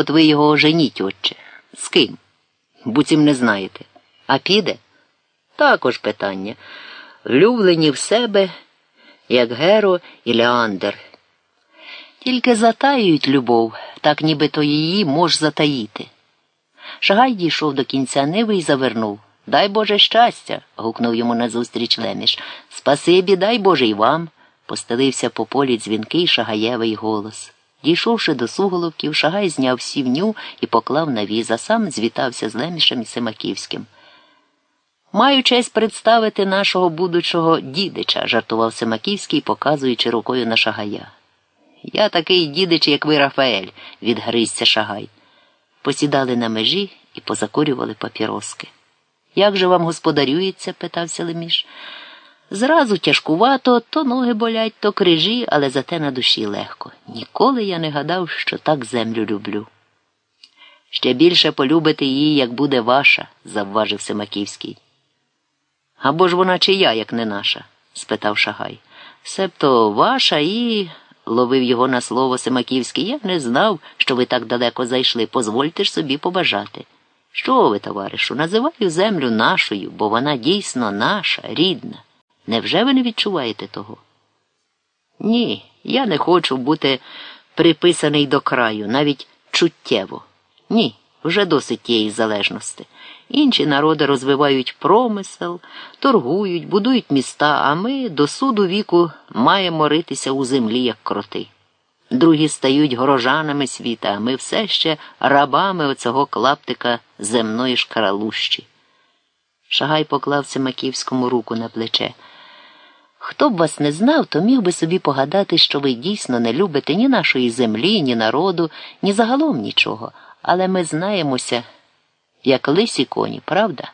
От ви його оженіть, отче. З ким? Буцім не знаєте. А піде? Також питання. Влюблені в себе, як Геро і Леандр. Тільки затаюють любов, так ніби то її мож затаїти. Шагай дійшов до кінця ниви і завернув. Дай Боже щастя. гукнув йому назустріч Леміш. Спасибі, дай Боже й вам. Постелився по полі дзвінкий шагаєвий голос. Дійшовши до суголовків, шагай зняв сівню і поклав на віз, а сам звітався з Лемішем і Семаківським. Маю честь представити нашого будучого дідича, жартував Семаківський, показуючи рукою на шагая. Я такий дідич, як ви, Рафаель, відгризся шагай. Посідали на межі і позакурювали папіроски. Як же вам господарюється? питався Леміш. Зразу тяжкувато, то ноги болять, то крижі, але зате на душі легко. Ніколи я не гадав, що так землю люблю. Ще більше полюбите її, як буде ваша, завважив Семаківський. Або ж вона чия, як не наша? спитав Шагай. Себто ваша і. ловив його на слово Семаківський. Я не знав, що ви так далеко зайшли. Позвольте ж собі побажати. Що ви, товаришу, називаю землю нашою, бо вона дійсно наша, рідна. Невже ви не відчуваєте того? Ні, я не хочу бути приписаний до краю, навіть чуттєво. Ні, вже досить тієї залежності. Інші народи розвивають промисел, торгують, будують міста, а ми до суду віку маємо ритися у землі, як кроти. Другі стають горожанами світа, а ми все ще рабами оцього клаптика земної шкаралущі. Шагай поклав Семаківському руку на плече. Хто б вас не знав, то міг би собі погадати, що ви дійсно не любите ні нашої землі, ні народу, ні загалом нічого, але ми знаємося, як лисі коні, правда?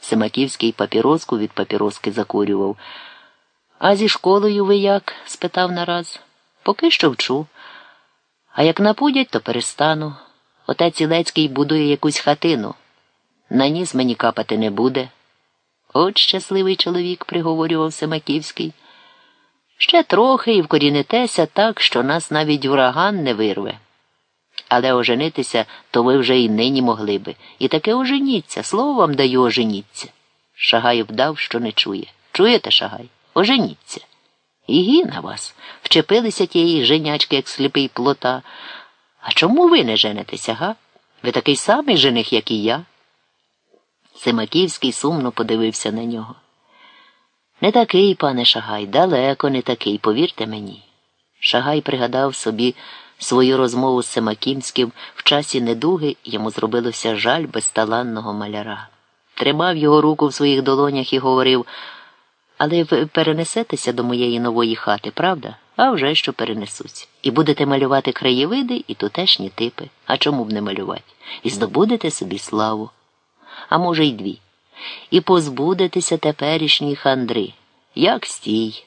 Семаківський папіроску від папіроски закурював. А зі школою ви як? спитав нараз. Поки що вчу. А як напудять, то перестану. Отець Ілецький будує якусь хатину. На ніс мені капати не буде. От щасливий чоловік, приговорював Семаківський. Ще трохи і вкорінитеся так, що нас навіть ураган не вирве. Але оженитися то ви вже і нині могли би. І таке оженіться, слово вам даю оженіться. Шагай вдав, що не чує. Чуєте, Шагай? Оженіться. І гі на вас. Вчепилися тієї женячки, як сліпий плота. А чому ви не женитеся, га? Ви такий самий жених, як і я. Семаківський сумно подивився на нього. Не такий, пане Шагай, далеко не такий, повірте мені. Шагай пригадав собі свою розмову з Семакімським в часі недуги йому зробилося жаль безталанного маляра. Тримав його руку в своїх долонях і говорив але ви перенесетеся до моєї нової хати, правда? А вже що перенесусь. І будете малювати краєвиди і тутешні типи. А чому б не малювати? І здобудете собі славу. А може, й дві. І позбудетеся теперішньої хандри, як стій,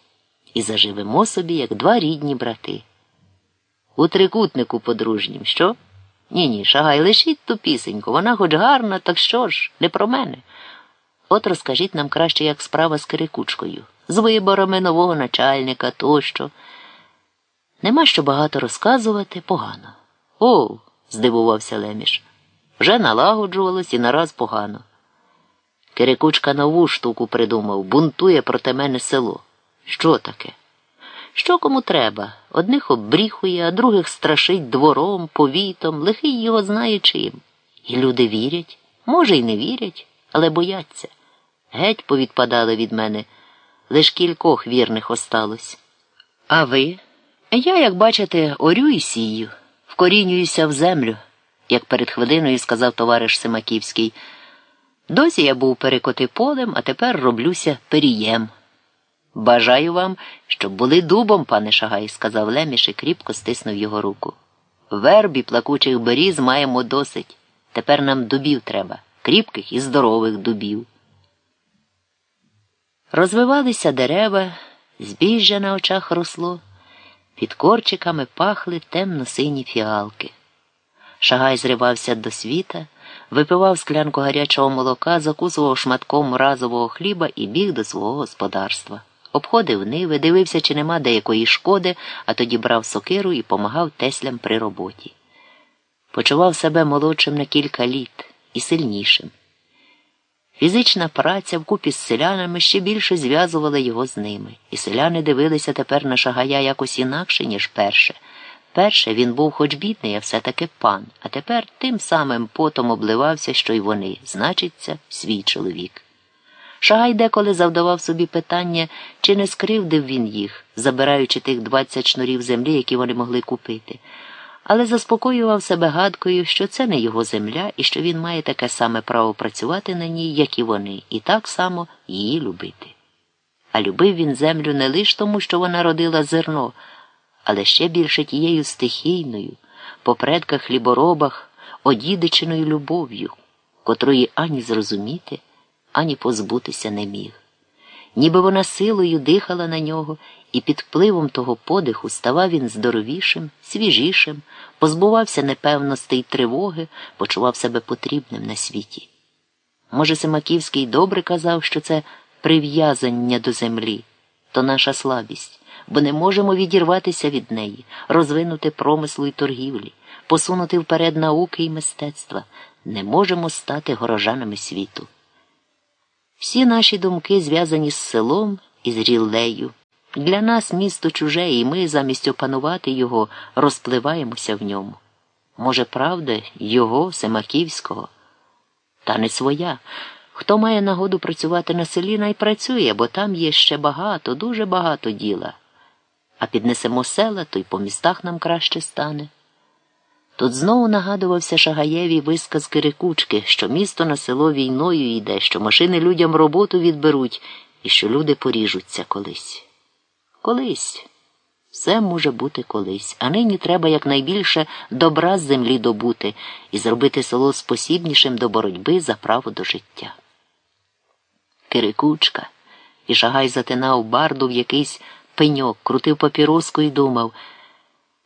і заживемо собі, як два рідні брати. У трикутнику подружнім, що? Ні, ні, шагай, лишіть ту пісеньку. Вона хоч гарна, так що ж, не про мене. От розкажіть нам краще, як справа з Кирикучкою, з виборами нового начальника тощо. Нема що багато розказувати погано. О, здивувався Леміш. Вже налагоджувалось і нараз погано. Кирикучка нову штуку придумав, бунтує проти мене село. Що таке? Що кому треба? Одних обріхує, а других страшить двором, повітом, лихий його знає чим. І люди вірять, може, й не вірять, але бояться. Геть повідпадали від мене, лиш кількох вірних осталось. А ви? Я, як бачите, орю і сію, вкорінююся в землю, як перед хвилиною сказав товариш Семаківський. Досі я був перекоти полем, а тепер роблюся перієм. Бажаю вам, щоб були дубом, пане Шагай, сказав Леміш і кріпко стиснув його руку. Вербі плакучих беріз маємо досить. Тепер нам дубів треба, кріпких і здорових дубів. Розвивалися дерева, збіжжя на очах росло, під корчиками пахли темно-сині фіалки. Шагай зривався до світа, випивав склянку гарячого молока, закусував шматком разового хліба і біг до свого господарства. Обходив ниви, дивився, чи нема деякої шкоди, а тоді брав сокиру і помагав теслям при роботі. почував себе молодшим на кілька літ і сильнішим. Фізична праця вкупі з селянами ще більше зв'язувала його з ними, і селяни дивилися тепер на шагая якось інакше, ніж перше. Перше він був хоч бідний, а все-таки пан, а тепер тим самим потом обливався, що й вони, значиться, свій чоловік. Шагай деколи завдавав собі питання, чи не скривдив він їх, забираючи тих двадцять шнурів землі, які вони могли купити, але заспокоював себе гадкою, що це не його земля і що він має таке саме право працювати на ній, як і вони, і так само її любити. А любив він землю не лише тому, що вона родила зерно але ще більше тією стихійною, по предках хліборобах, одідиченою любов'ю, котрої ані зрозуміти, ані позбутися не міг. Ніби вона силою дихала на нього, і під впливом того подиху ставав він здоровішим, свіжішим, позбувався непевності й тривоги, почував себе потрібним на світі. Може, Семаківський добре казав, що це прив'язання до землі, то наша слабість бо не можемо відірватися від неї, розвинути промислу і торгівлі, посунути вперед науки і мистецтва, не можемо стати горожанами світу. Всі наші думки зв'язані з селом і з ріллею. Для нас місто чуже, і ми, замість опанувати його, розпливаємося в ньому. Може, правда, його, Семаківського, та не своя. Хто має нагоду працювати на селі, най працює, бо там є ще багато, дуже багато діла а піднесемо села, то й по містах нам краще стане. Тут знову нагадувався Шагаєві висказ Кирикучки, що місто на село війною йде, що машини людям роботу відберуть і що люди поріжуться колись. Колись. Все може бути колись, а нині треба якнайбільше добра з землі добути і зробити село спосібнішим до боротьби за право до життя. Кирикучка і Шагай затинав барду в якийсь пеньок, крутив папіроску і думав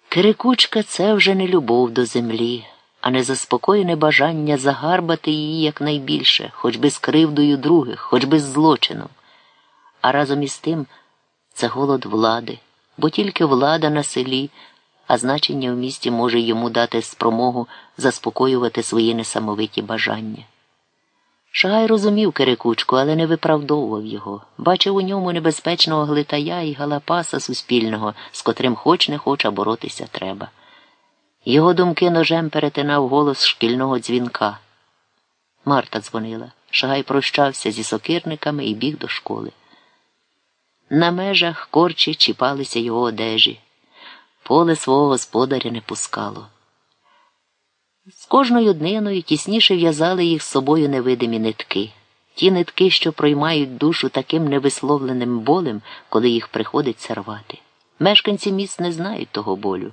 Кирикучка це вже не любов до землі, а не заспокоєне бажання загарбати її якнайбільше, хоч би з кривдою других, хоч би з злочином. А разом із тим це голод влади, бо тільки влада на селі, а значення в місті може йому дати спромогу заспокоювати свої несамовиті бажання. Шагай розумів Кирикучку, але не виправдовував його. Бачив у ньому небезпечного глитая і галапаса суспільного, з котрим хоч не хоч, а боротися треба. Його думки ножем перетинав голос шкільного дзвінка. Марта дзвонила. Шагай прощався зі сокирниками і біг до школи. На межах корчі чіпалися його одежі. Поле свого господаря не пускало. З кожною дниною тісніше в'язали їх з собою невидимі нитки, ті нитки, що проймають душу таким невисловленим болем, коли їх приходиться рвати. Мешканці міст не знають того болю.